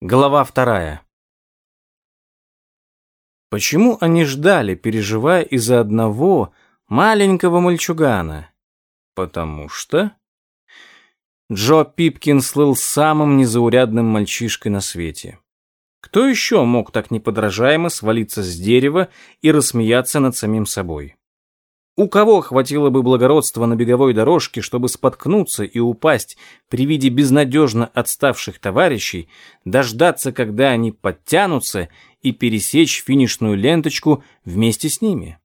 Глава вторая. Почему они ждали, переживая из-за одного маленького мальчугана? Потому что Джо Пипкин слыл самым незаурядным мальчишкой на свете. Кто еще мог так неподражаемо свалиться с дерева и рассмеяться над самим собой? У кого хватило бы благородства на беговой дорожке, чтобы споткнуться и упасть при виде безнадежно отставших товарищей, дождаться, когда они подтянутся, и пересечь финишную ленточку вместе с ними?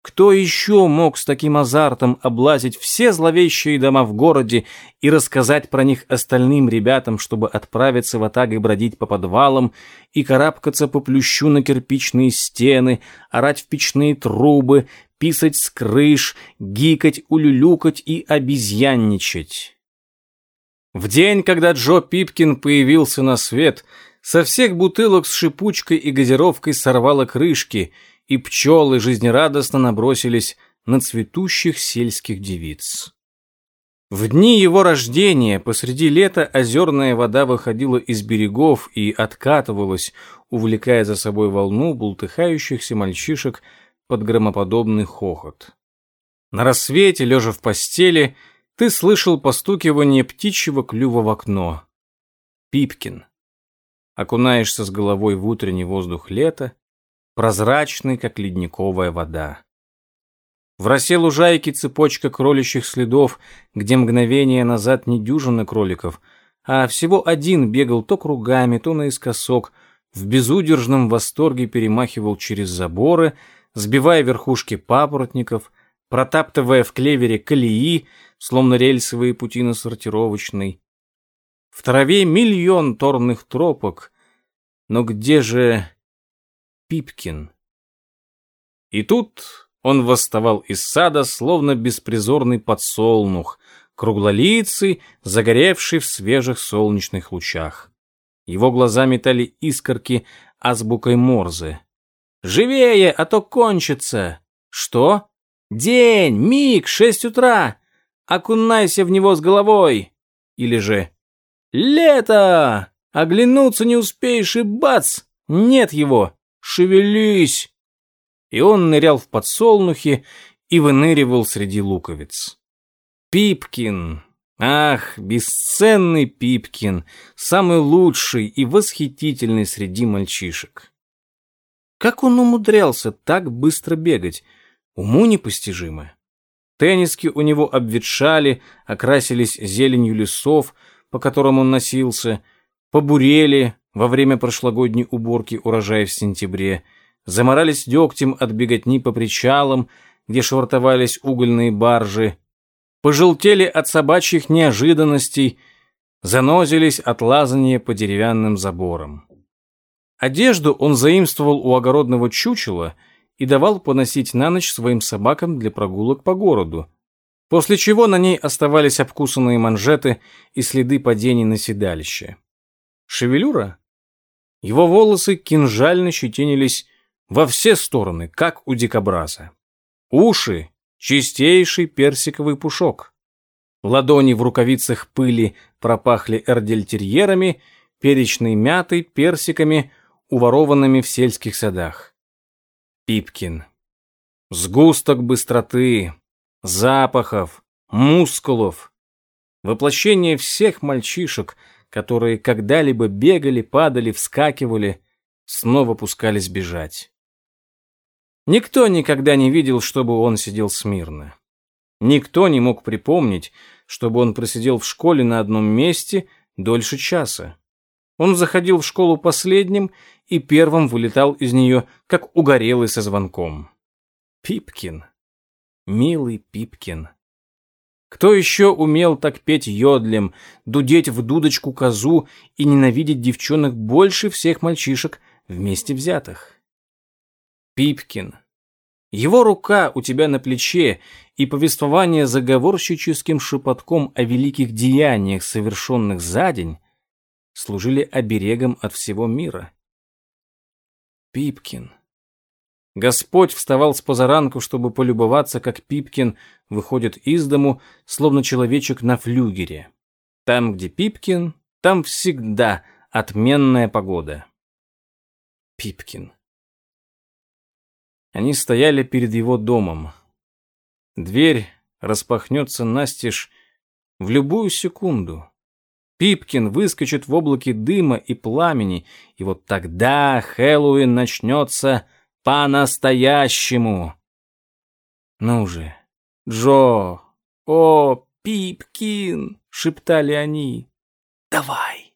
Кто еще мог с таким азартом облазить все зловещие дома в городе и рассказать про них остальным ребятам, чтобы отправиться в атагой бродить по подвалам и карабкаться по плющу на кирпичные стены, орать в печные трубы, писать с крыш, гикать, улюлюкать и обезьянничать. В день, когда Джо Пипкин появился на свет, со всех бутылок с шипучкой и газировкой сорвало крышки, и пчелы жизнерадостно набросились на цветущих сельских девиц. В дни его рождения посреди лета озерная вода выходила из берегов и откатывалась, увлекая за собой волну бултыхающихся мальчишек под громоподобный хохот. На рассвете, лежа в постели, ты слышал постукивание птичьего клюва в окно. Пипкин. Окунаешься с головой в утренний воздух лета, прозрачный, как ледниковая вода. В росе лужайки цепочка кроличьих следов, где мгновение назад не дюжина кроликов, а всего один бегал то кругами, то наискосок, в безудержном восторге перемахивал через заборы — сбивая верхушки папоротников, протаптывая в клевере колеи, словно рельсовые пути на сортировочной. В траве миллион торных тропок, но где же Пипкин? И тут он восставал из сада, словно беспризорный подсолнух, круглолицый, загоревший в свежих солнечных лучах. Его глаза метали искорки азбукой Морзе. Живее, а то кончится. Что? День, миг, шесть утра. Окунайся в него с головой. Или же лето. Оглянуться не успеешь и бац, нет его. Шевелись. И он нырял в подсолнухи и выныривал среди луковиц. Пипкин, ах, бесценный Пипкин, самый лучший и восхитительный среди мальчишек. Как он умудрялся так быстро бегать? Уму непостижимо. Тенниски у него обветшали, окрасились зеленью лесов, по которым он носился, побурели во время прошлогодней уборки урожая в сентябре, заморались дегтем от беготни по причалам, где швартовались угольные баржи, пожелтели от собачьих неожиданностей, занозились от лазания по деревянным заборам. Одежду он заимствовал у огородного чучела и давал поносить на ночь своим собакам для прогулок по городу, после чего на ней оставались обкусанные манжеты и следы падений на седалище. Шевелюра? Его волосы кинжально щетинились во все стороны, как у дикобраза. Уши — чистейший персиковый пушок. Ладони в рукавицах пыли пропахли эрдельтерьерами, перечной мятой, персиками, уворованными в сельских садах. Пипкин. Сгусток быстроты, запахов, мускулов. Воплощение всех мальчишек, которые когда-либо бегали, падали, вскакивали, снова пускались бежать. Никто никогда не видел, чтобы он сидел смирно. Никто не мог припомнить, чтобы он просидел в школе на одном месте дольше часа. Он заходил в школу последним и первым вылетал из нее, как угорелый со звонком. Пипкин. Милый Пипкин. Кто еще умел так петь йодлем, дудеть в дудочку козу и ненавидеть девчонок больше всех мальчишек вместе взятых? Пипкин. Его рука у тебя на плече, и повествование заговорщическим шепотком о великих деяниях, совершенных за день, служили оберегом от всего мира. Пипкин. Господь вставал с позаранку, чтобы полюбоваться, как Пипкин выходит из дому, словно человечек на флюгере. Там, где Пипкин, там всегда отменная погода. Пипкин. Они стояли перед его домом. Дверь распахнется настежь в любую секунду. Пипкин выскочит в облаке дыма и пламени, и вот тогда Хэллоуин начнется по-настоящему. Ну же, Джо, о, Пипкин, шептали они, давай.